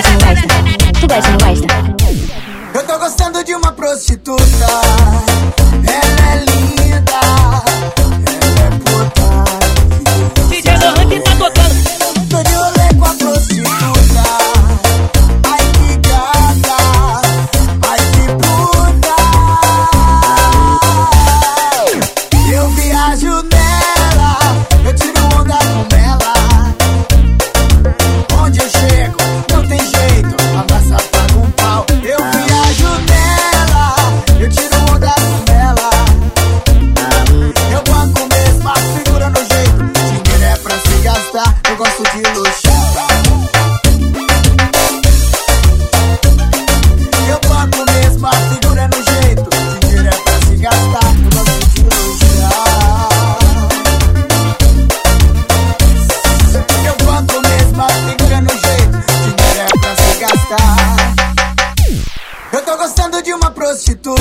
gosta, não gosta? Tu gosta, não gosta? Eu tô gostando de uma prostituta. Ela é linda. Eu tô gostando de uma prostituta.